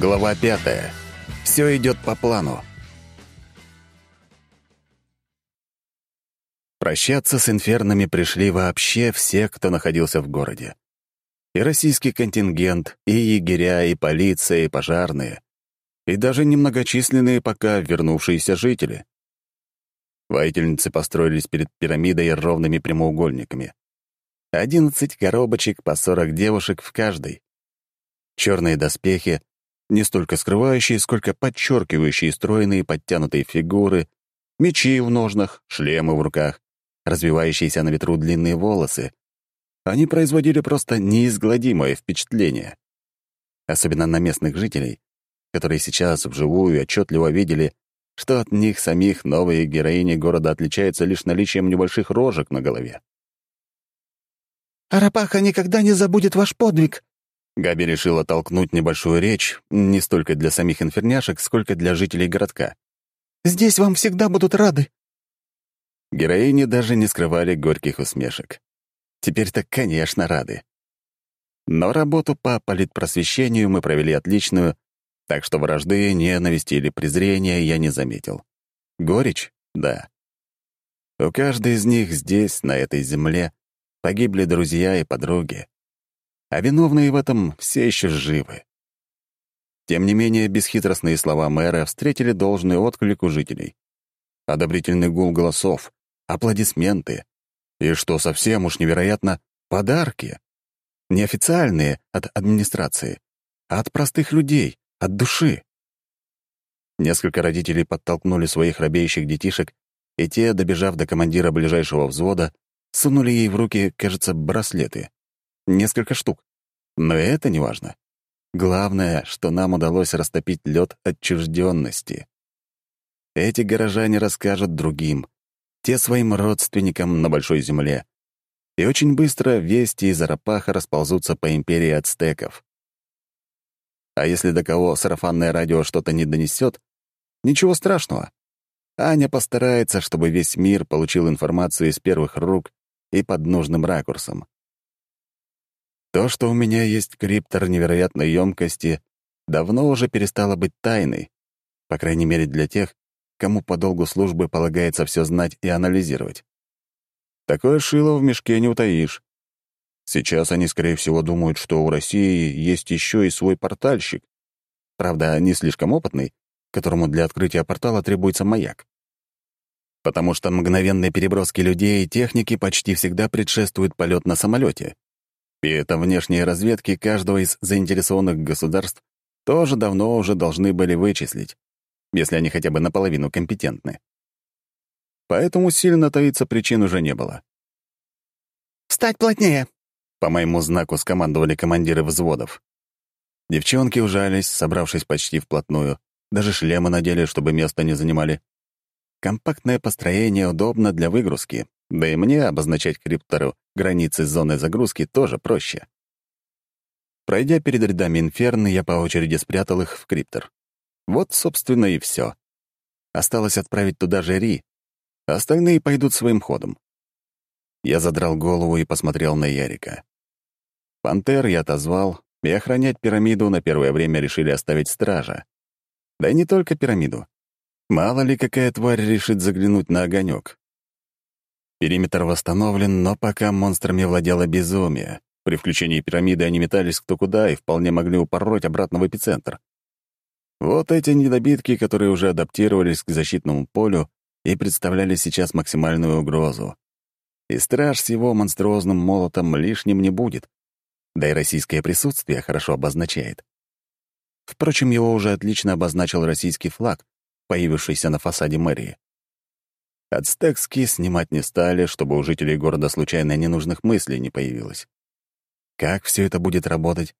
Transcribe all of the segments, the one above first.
Глава пятая. Все идет по плану. Прощаться с инфернами пришли вообще все, кто находился в городе. И российский контингент, и егеря, и полиция, и пожарные, и даже немногочисленные пока вернувшиеся жители. Воительницы построились перед пирамидой ровными прямоугольниками. Одиннадцать коробочек по сорок девушек в каждой. Черные доспехи, не столько скрывающие, сколько подчеркивающие стройные подтянутые фигуры, мечи в ножнах, шлемы в руках, развивающиеся на ветру длинные волосы. Они производили просто неизгладимое впечатление. Особенно на местных жителей, которые сейчас вживую отчетливо видели, что от них самих новые героини города отличаются лишь наличием небольших рожек на голове. «Арапаха никогда не забудет ваш подвиг!» Габи решила толкнуть небольшую речь не столько для самих инферняшек, сколько для жителей городка. «Здесь вам всегда будут рады!» Героини даже не скрывали горьких усмешек. Теперь-то, конечно, рады. Но работу по политпросвещению мы провели отличную, так что вражды, ненависти или презрения я не заметил. Горечь? Да. У каждой из них здесь, на этой земле, погибли друзья и подруги. А виновные в этом все еще живы. Тем не менее, бесхитростные слова мэра встретили должный отклик у жителей. Одобрительный гул голосов, аплодисменты. И, что совсем уж невероятно, подарки. Неофициальные от администрации, а от простых людей, от души. Несколько родителей подтолкнули своих робеющих детишек, и те, добежав до командира ближайшего взвода, сунули ей в руки, кажется, браслеты. Несколько штук. Но это не важно. Главное, что нам удалось растопить лед отчужденности. Эти горожане расскажут другим, те своим родственникам на Большой Земле. И очень быстро вести из Арапаха расползутся по империи ацтеков. А если до кого сарафанное радио что-то не донесет, ничего страшного. Аня постарается, чтобы весь мир получил информацию из первых рук и под нужным ракурсом. То, что у меня есть криптор невероятной емкости, давно уже перестало быть тайной, по крайней мере для тех, кому по долгу службы полагается все знать и анализировать. Такое шило в мешке не утаишь. Сейчас они, скорее всего, думают, что у России есть еще и свой портальщик. Правда, не слишком опытный, которому для открытия портала требуется маяк. Потому что мгновенной переброски людей и техники почти всегда предшествует полет на самолете. И это внешние разведки каждого из заинтересованных государств тоже давно уже должны были вычислить если они хотя бы наполовину компетентны. Поэтому сильно таиться причин уже не было. «Встать плотнее!» По моему знаку скомандовали командиры взводов. Девчонки ужались, собравшись почти вплотную. Даже шлемы надели, чтобы место не занимали. Компактное построение удобно для выгрузки, да и мне обозначать криптору границы зоны загрузки тоже проще. Пройдя перед рядами инферн, я по очереди спрятал их в криптор. Вот, собственно, и все. Осталось отправить туда же Ри, остальные пойдут своим ходом. Я задрал голову и посмотрел на Ярика. Пантер я отозвал, и охранять пирамиду на первое время решили оставить стража. Да и не только пирамиду. Мало ли, какая тварь решит заглянуть на огонек. Периметр восстановлен, но пока монстрами владело безумие. При включении пирамиды они метались кто куда и вполне могли упороть обратно в эпицентр. Вот эти недобитки, которые уже адаптировались к защитному полю и представляли сейчас максимальную угрозу. И страж с его монструозным молотом лишним не будет. Да и российское присутствие хорошо обозначает. Впрочем, его уже отлично обозначил российский флаг, появившийся на фасаде мэрии. Ацтекские снимать не стали, чтобы у жителей города случайно ненужных мыслей не появилось. Как все это будет работать,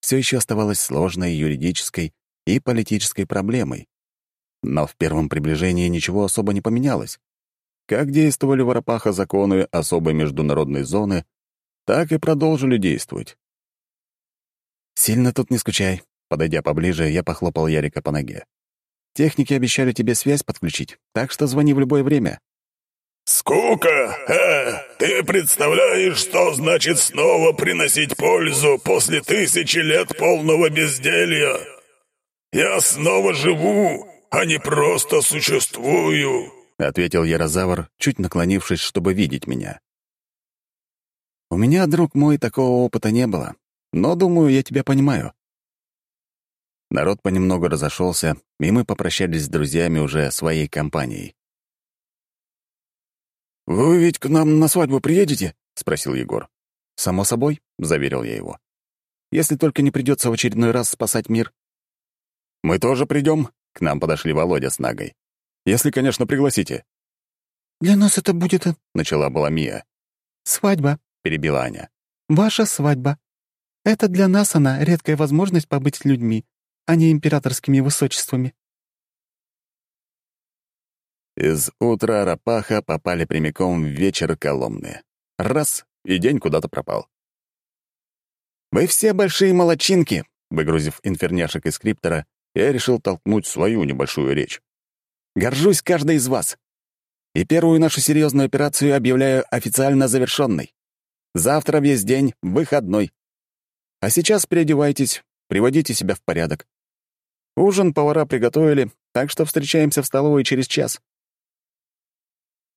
все еще оставалось сложной юридической и политической проблемой. Но в первом приближении ничего особо не поменялось. Как действовали в Арапаха законы особой международной зоны, так и продолжили действовать. «Сильно тут не скучай», — подойдя поближе, я похлопал Ярика по ноге. «Техники обещали тебе связь подключить, так что звони в любое время». «Скука? Э, ты представляешь, что значит снова приносить пользу после тысячи лет полного безделья?» я снова живу, а не просто существую», — ответил Ярозавр, чуть наклонившись, чтобы видеть меня. «У меня, друг мой, такого опыта не было, но, думаю, я тебя понимаю». Народ понемногу разошелся, и мы попрощались с друзьями уже своей компанией. «Вы ведь к нам на свадьбу приедете?» — спросил Егор. «Само собой», — заверил я его. «Если только не придется в очередной раз спасать мир». «Мы тоже придем», — к нам подошли Володя с Нагой. «Если, конечно, пригласите». «Для нас это будет...» э, — начала была Мия. «Свадьба», — перебила Аня. «Ваша свадьба. Это для нас она редкая возможность побыть с людьми, а не императорскими высочествами». Из утра Рапаха попали прямиком в вечер Коломны. Раз — и день куда-то пропал. «Вы все большие молочинки!» Выгрузив инферняшек из криптора, я решил толкнуть свою небольшую речь. «Горжусь каждой из вас. И первую нашу серьезную операцию объявляю официально завершенной. Завтра весь день выходной. А сейчас переодевайтесь, приводите себя в порядок. Ужин повара приготовили, так что встречаемся в столовой через час.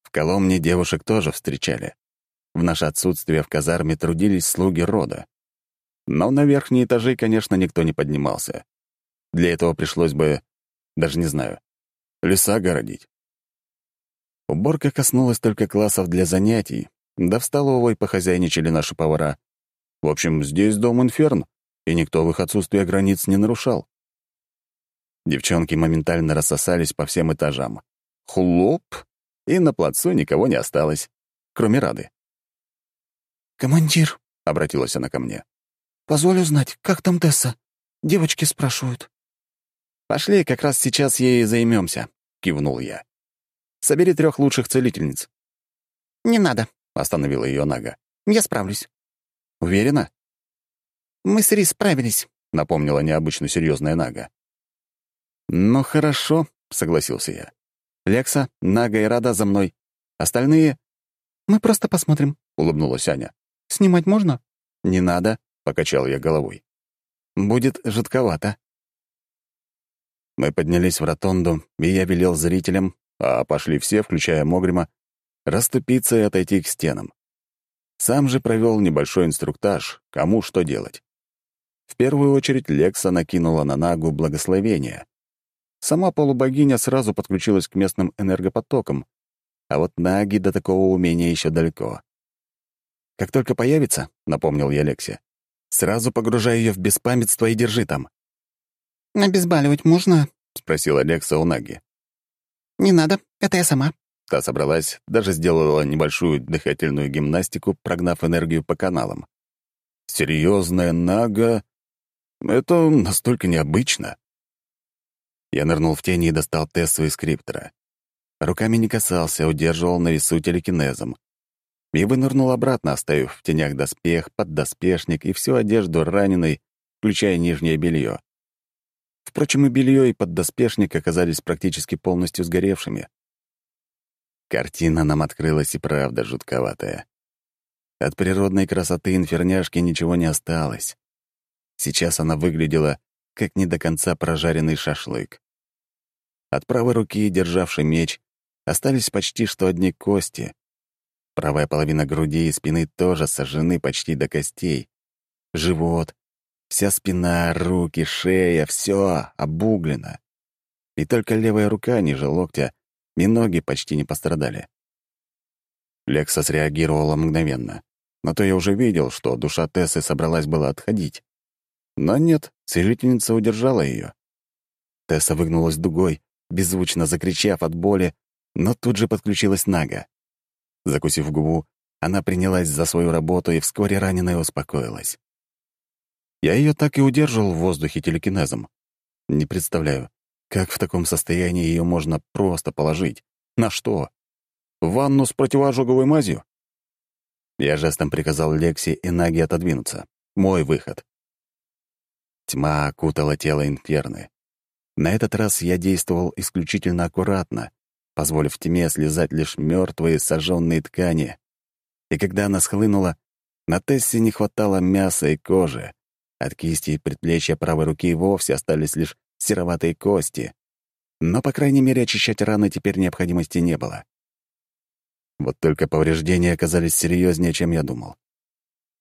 В Коломне девушек тоже встречали. В наше отсутствие в казарме трудились слуги рода. Но на верхние этажи, конечно, никто не поднимался. Для этого пришлось бы, даже не знаю, леса городить. Уборка коснулась только классов для занятий, да в столовой похозяйничали наши повара. В общем, здесь дом инферн, и никто в их отсутствие границ не нарушал. Девчонки моментально рассосались по всем этажам. Хлоп! и на плацу никого не осталось, кроме Рады. «Командир», — обратилась она ко мне, — «позволь узнать, как там Тесса? Девочки спрашивают». «Пошли, как раз сейчас ей займемся, кивнул я. «Собери трех лучших целительниц». «Не надо», — остановила ее Нага. «Я справлюсь». «Уверена?» «Мы с Рис справились», — напомнила необычно серьезная Нага. «Ну хорошо», — согласился я. Лекса, Нага и Рада за мной. Остальные...» «Мы просто посмотрим», — улыбнулась Аня. «Снимать можно?» «Не надо», — покачал я головой. «Будет жутковато». Мы поднялись в ротонду, и я велел зрителям, а пошли все, включая Могрима, расступиться и отойти к стенам. Сам же провел небольшой инструктаж, кому что делать. В первую очередь Лекса накинула на Нагу благословение. Сама полубогиня сразу подключилась к местным энергопотокам, а вот Наги до такого умения еще далеко. «Как только появится», — напомнил я Лексе, «сразу погружай ее в беспамятство и держи там». «Обезболивать можно?» — спросила Лекса у Наги. «Не надо, это я сама». Та собралась, даже сделала небольшую дыхательную гимнастику, прогнав энергию по каналам. Серьезная Нага — это настолько необычно. Я нырнул в тени и достал Тессу из криптора. Руками не касался, удерживал на весу телекинезом. И вынырнул обратно, оставив в тенях доспех, поддоспешник и всю одежду раненой, включая нижнее белье. Впрочем, и белье, и поддоспешник оказались практически полностью сгоревшими. Картина нам открылась и правда жутковатая. От природной красоты инферняшки ничего не осталось. Сейчас она выглядела как не до конца прожаренный шашлык. От правой руки, державшей меч, остались почти что одни кости. Правая половина груди и спины тоже сожжены почти до костей. Живот, вся спина, руки, шея — все обуглено. И только левая рука ниже локтя и ноги почти не пострадали. Лекса среагировала мгновенно. Но то я уже видел, что душа Тессы собралась была отходить. Но нет, целительница удержала ее. Тесса выгнулась дугой, беззвучно закричав от боли, но тут же подключилась Нага. Закусив губу, она принялась за свою работу, и вскоре раненая успокоилась. Я ее так и удерживал в воздухе телекинезом. Не представляю, как в таком состоянии ее можно просто положить. На что? В ванну с противоожоговой мазью? Я жестом приказал Лекси и Наге отодвинуться. Мой выход. Тьма окутала тело инферны. На этот раз я действовал исключительно аккуратно, позволив тьме слезать лишь мертвые сожженные ткани. И когда она схлынула, на Тессе не хватало мяса и кожи. От кисти и предплечья правой руки вовсе остались лишь сероватые кости. Но, по крайней мере, очищать раны теперь необходимости не было. Вот только повреждения оказались серьезнее, чем я думал.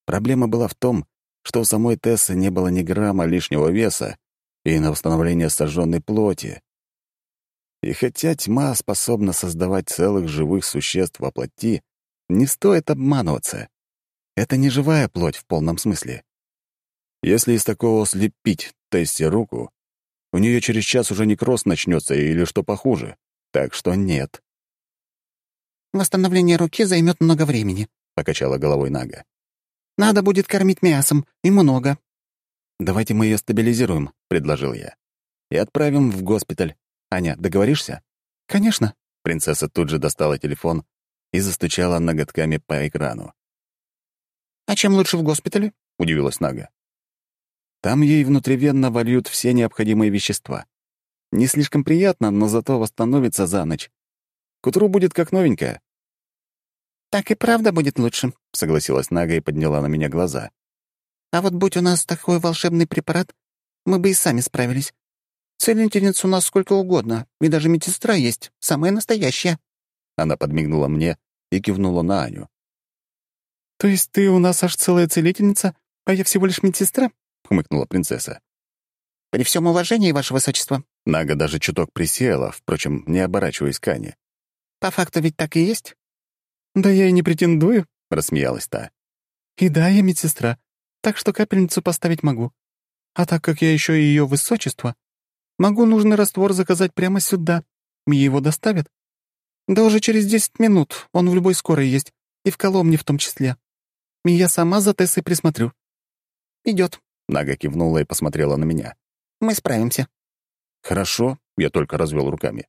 Проблема была в том, что у самой Тессы не было ни грамма лишнего веса и на восстановление сожженной плоти. И хотя тьма способна создавать целых живых существ во плоти, не стоит обманываться. Это не живая плоть в полном смысле. Если из такого слепить Тессе руку, у нее через час уже некроз начнется или что похуже. Так что нет. «Восстановление руки займет много времени», — покачала головой Нага. «Надо будет кормить мясом, и много». «Давайте мы ее стабилизируем», — предложил я. «И отправим в госпиталь. Аня, договоришься?» «Конечно». Принцесса тут же достала телефон и застучала ноготками по экрану. «А чем лучше в госпитале?» — удивилась Нага. «Там ей внутривенно вольют все необходимые вещества. Не слишком приятно, но зато восстановится за ночь. К утру будет как новенькая». «Так и правда будет лучше», — согласилась Нага и подняла на меня глаза. «А вот будь у нас такой волшебный препарат, мы бы и сами справились. Целительниц у нас сколько угодно, и даже медсестра есть, самая настоящая». Она подмигнула мне и кивнула на Аню. «То есть ты у нас аж целая целительница, а я всего лишь медсестра?» — хмыкнула принцесса. «При всем уважении, ваше высочество». Нага даже чуток присела, впрочем, не оборачиваясь к Ане. «По факту ведь так и есть?» «Да я и не претендую», — рассмеялась та. «И да, я медсестра, так что капельницу поставить могу. А так как я еще и ее высочество, могу нужный раствор заказать прямо сюда. Мне его доставят. Да уже через десять минут, он в любой скорой есть, и в Коломне в том числе. И я сама за Тессой присмотрю». «Идет», — Нага кивнула и посмотрела на меня. «Мы справимся». «Хорошо», — я только развел руками.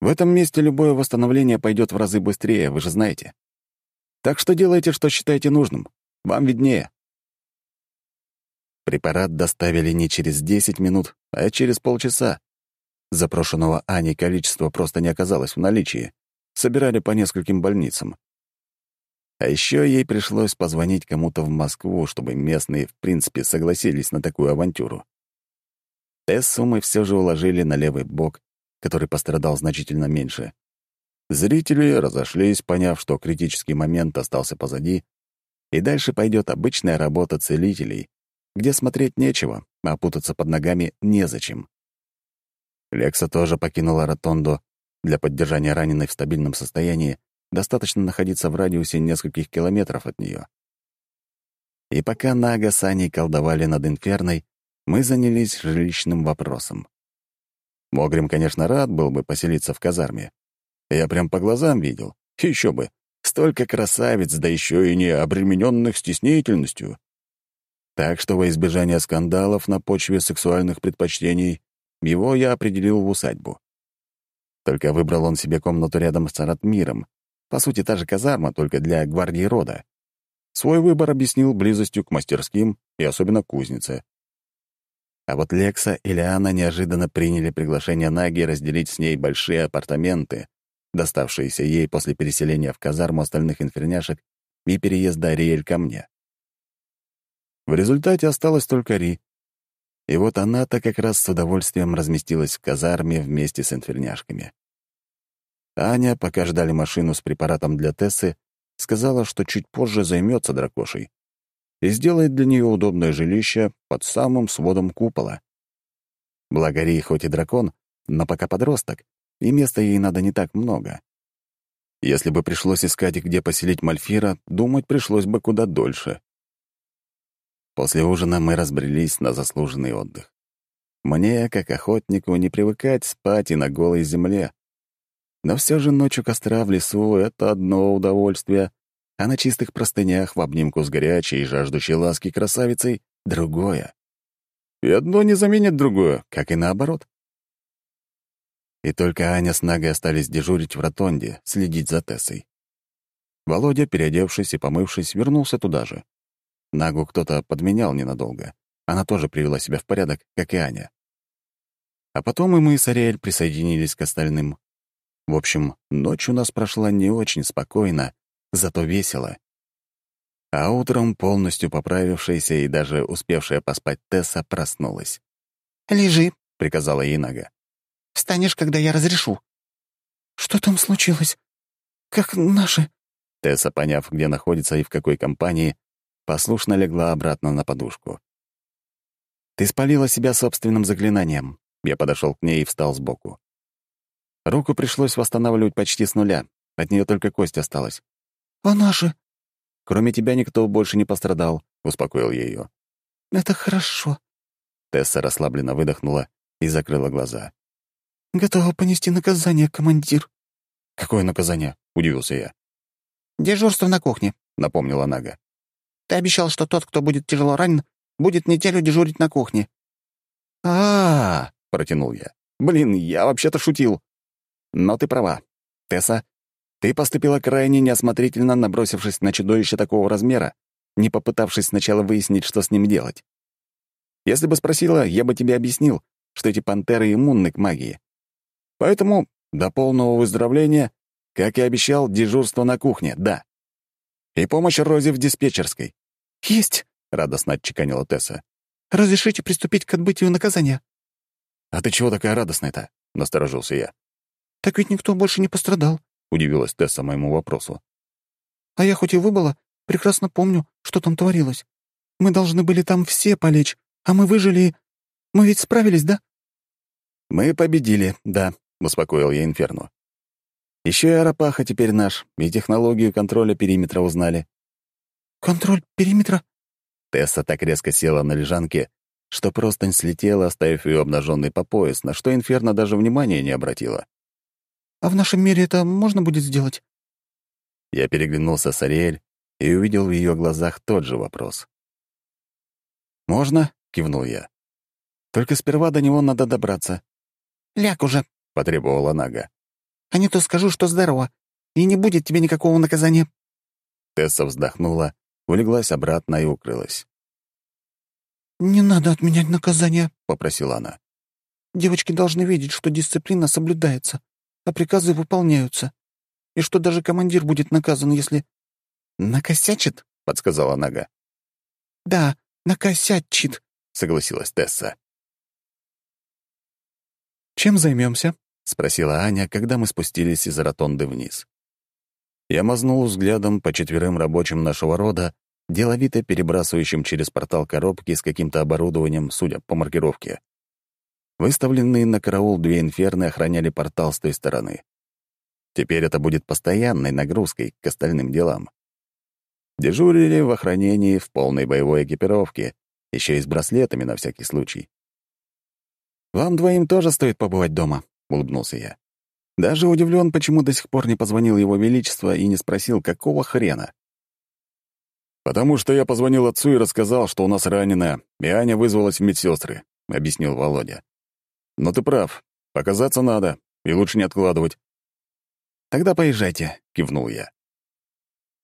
В этом месте любое восстановление пойдет в разы быстрее, вы же знаете. Так что делайте, что считаете нужным. Вам виднее. Препарат доставили не через 10 минут, а через полчаса. Запрошенного Аней количества просто не оказалось в наличии. Собирали по нескольким больницам. А еще ей пришлось позвонить кому-то в Москву, чтобы местные, в принципе, согласились на такую авантюру. Тессу мы все же уложили на левый бок который пострадал значительно меньше. Зрители разошлись, поняв, что критический момент остался позади, и дальше пойдет обычная работа целителей, где смотреть нечего, а путаться под ногами незачем. Лекса тоже покинула ротонду. Для поддержания раненой в стабильном состоянии достаточно находиться в радиусе нескольких километров от нее. И пока Нага с Аней колдовали над Инферной, мы занялись жилищным вопросом. Могрим, конечно, рад был бы поселиться в казарме. Я прям по глазам видел. Еще бы. Столько красавиц, да еще и не обремененных стеснительностью. Так что во избежание скандалов на почве сексуальных предпочтений его я определил в усадьбу. Только выбрал он себе комнату рядом с Аратмиром. По сути, та же казарма, только для гвардии рода. Свой выбор объяснил близостью к мастерским и особенно кузнице. А вот Лекса и Лиана неожиданно приняли приглашение Наги разделить с ней большие апартаменты, доставшиеся ей после переселения в казарму остальных инферняшек и переезда Ариэль ко мне. В результате осталась только Ри. И вот она-то как раз с удовольствием разместилась в казарме вместе с инферняшками. Аня, пока ждали машину с препаратом для Тессы, сказала, что чуть позже займется дракошей и сделает для нее удобное жилище под самым сводом купола. Благори хоть и дракон, но пока подросток, и места ей надо не так много. Если бы пришлось искать, где поселить Мальфира, думать пришлось бы куда дольше. После ужина мы разбрелись на заслуженный отдых. Мне, как охотнику, не привыкать спать и на голой земле. Но все же ночью костра в лесу — это одно удовольствие, а на чистых простынях в обнимку с горячей и жаждущей ласки красавицей — другое. И одно не заменит другое, как и наоборот. И только Аня с Нагой остались дежурить в ротонде, следить за Тессой. Володя, переодевшись и помывшись, вернулся туда же. Нагу кто-то подменял ненадолго. Она тоже привела себя в порядок, как и Аня. А потом и мы с Ариэль присоединились к остальным. В общем, ночь у нас прошла не очень спокойно, зато весело. А утром полностью поправившаяся и даже успевшая поспать Тесса проснулась. «Лежи», — приказала ей Нага. «Встанешь, когда я разрешу». «Что там случилось? Как наши?» Тесса, поняв, где находится и в какой компании, послушно легла обратно на подушку. «Ты спалила себя собственным заклинанием». Я подошел к ней и встал сбоку. Руку пришлось восстанавливать почти с нуля. От нее только кость осталась. «А наши?» «Кроме тебя никто больше не пострадал», — успокоил я ее. «Это хорошо». Тесса расслабленно выдохнула и закрыла глаза. «Готова понести наказание, командир». «Какое наказание?» — удивился я. «Дежурство на кухне», — напомнила Нага. «Ты обещал, что тот, кто будет тяжело ранен, будет неделю дежурить на кухне». А, -а, -а протянул я. «Блин, я вообще-то шутил». «Но ты права. Тесса, ты поступила крайне неосмотрительно, набросившись на чудовище такого размера, не попытавшись сначала выяснить, что с ним делать. Если бы спросила, я бы тебе объяснил, что эти пантеры иммунны к магии. Поэтому до полного выздоровления, как и обещал, дежурство на кухне, да. И помощь Розе в диспетчерской. «Есть!» — радостно отчеканила Тесса. «Разрешите приступить к отбытию наказания?» «А ты чего такая радостная-то?» — насторожился я. «Так ведь никто больше не пострадал», — удивилась Тесса моему вопросу. «А я хоть и выбыла, прекрасно помню, что там творилось. Мы должны были там все полечь, а мы выжили и... Мы ведь справились, да?» «Мы победили, да», — успокоил я Инферну. Еще и Арапаха теперь наш, и технологию контроля периметра узнали. «Контроль периметра?» Тесса так резко села на лежанке, что простынь слетела, оставив ее обнаженной по пояс, на что Инферно даже внимания не обратила. «А в нашем мире это можно будет сделать?» Я переглянулся с Ариэль и увидел в ее глазах тот же вопрос. «Можно?» — кивнул я. «Только сперва до него надо добраться». «Ляг уже», — потребовала Нага. «А не то скажу, что здорово, и не будет тебе никакого наказания». Тесса вздохнула, улеглась обратно и укрылась. «Не надо отменять наказание», — попросила она. «Девочки должны видеть, что дисциплина соблюдается, а приказы выполняются, и что даже командир будет наказан, если...» «Накосячит?» — подсказала Нага. «Да, накосячит», — согласилась Тесса. «Чем займемся? спросила Аня, когда мы спустились из ротонды вниз. Я мазнул взглядом по четверым рабочим нашего рода, деловито перебрасывающим через портал коробки с каким-то оборудованием, судя по маркировке. Выставленные на караул две инферны охраняли портал с той стороны. Теперь это будет постоянной нагрузкой к остальным делам. Дежурили в охранении в полной боевой экипировке, еще и с браслетами на всякий случай. «Вам двоим тоже стоит побывать дома», — улыбнулся я. Даже удивлен, почему до сих пор не позвонил его величество и не спросил, какого хрена. «Потому что я позвонил отцу и рассказал, что у нас раненая, и Аня вызвалась в медсестры», — объяснил Володя. «Но ты прав. Показаться надо, и лучше не откладывать». «Тогда поезжайте», — кивнул я.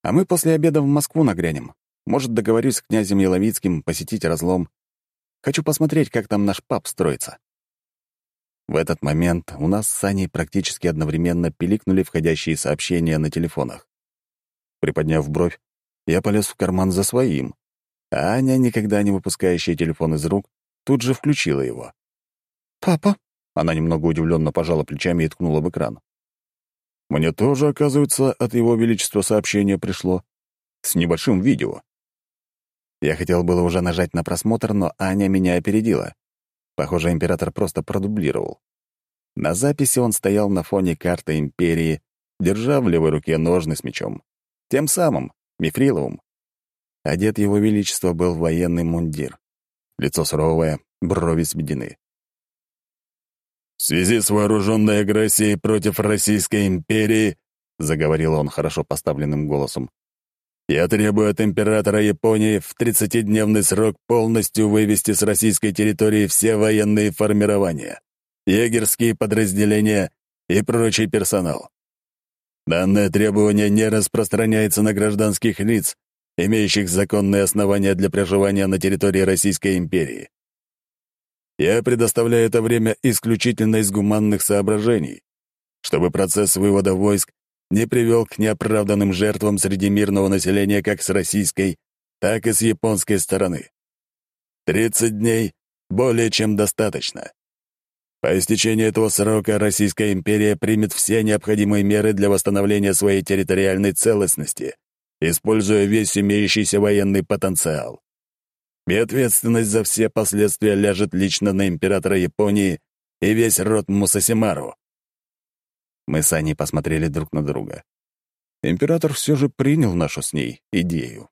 «А мы после обеда в Москву нагрянем. Может, договорюсь с князем Еловицким посетить разлом. Хочу посмотреть, как там наш пап строится». В этот момент у нас с Аней практически одновременно пиликнули входящие сообщения на телефонах. Приподняв бровь, я полез в карман за своим, а Аня, никогда не выпускающая телефон из рук, тут же включила его. «Папа?» Она немного удивленно пожала плечами и ткнула в экран. «Мне тоже, оказывается, от его величества сообщение пришло. С небольшим видео». Я хотел было уже нажать на просмотр, но Аня меня опередила. Похоже, император просто продублировал. На записи он стоял на фоне карты империи, держа в левой руке ножны с мечом. Тем самым, мифриловым. Одет его величество был в военный мундир. Лицо суровое, брови сведены. «В связи с вооруженной агрессией против Российской империи», — заговорил он хорошо поставленным голосом, я требую от императора Японии в 30-дневный срок полностью вывести с российской территории все военные формирования, егерские подразделения и прочий персонал. Данное требование не распространяется на гражданских лиц, имеющих законные основания для проживания на территории Российской империи. Я предоставляю это время исключительно из гуманных соображений, чтобы процесс вывода войск не привел к неоправданным жертвам среди мирного населения как с российской, так и с японской стороны. 30 дней более чем достаточно. По истечении этого срока Российская империя примет все необходимые меры для восстановления своей территориальной целостности, используя весь имеющийся военный потенциал. И ответственность за все последствия ляжет лично на императора Японии и весь род Мусасимару. Мы с Аней посмотрели друг на друга. Император все же принял нашу с ней идею.